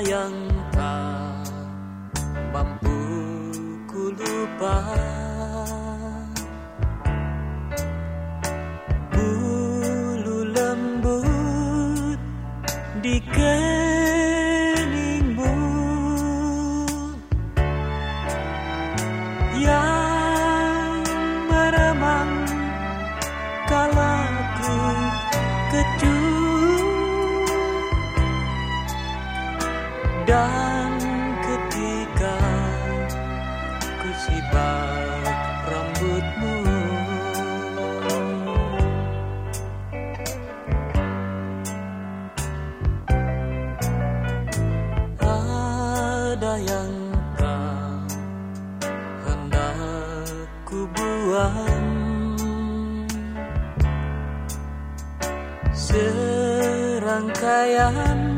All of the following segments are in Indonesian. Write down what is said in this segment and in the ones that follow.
yang tak mampu ku lupa. Bulu lembut di keningmu. Yang meremang kala ku Dan ketika ku sibak rambutmu Ada yang tak hendak ku buang Serangkaian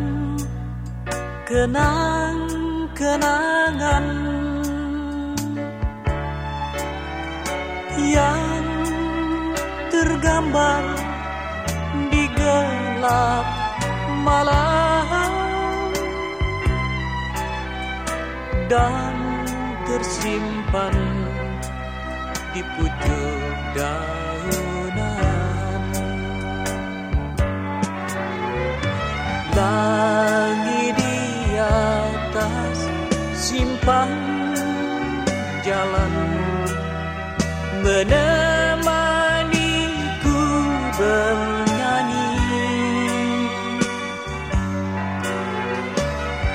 kenang-kenangan yang tergambar di gelap malam dan tersimpan di pucuk daunan simpang jalan. Menemaniku bernyanyi.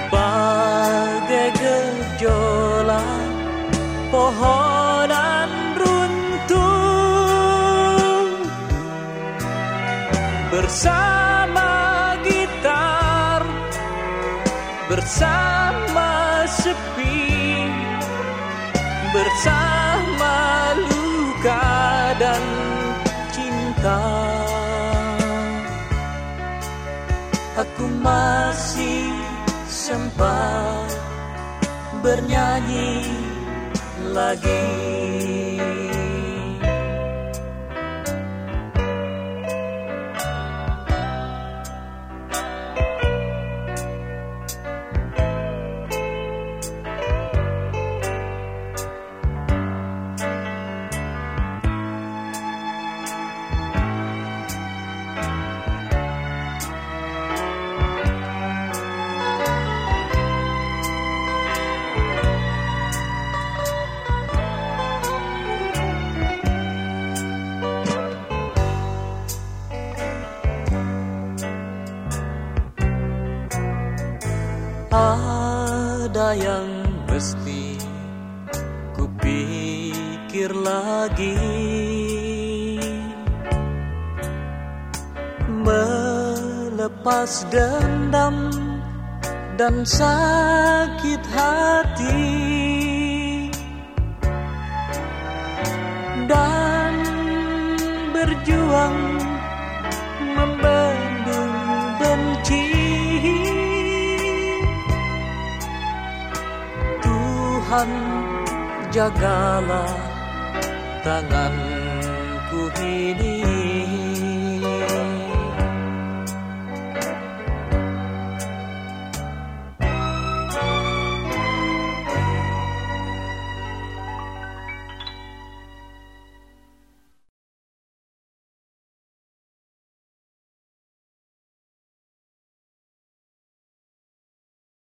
Bagai gejolak pohonan runtuh. Bersama gitar bersama sepi bersama luka dan cinta. Aku masih sempat bernyanyi lagi Ada yang mesti kupikir lagi. Melepas dendam dan sakit hati Tuhan jagalah tanganku ini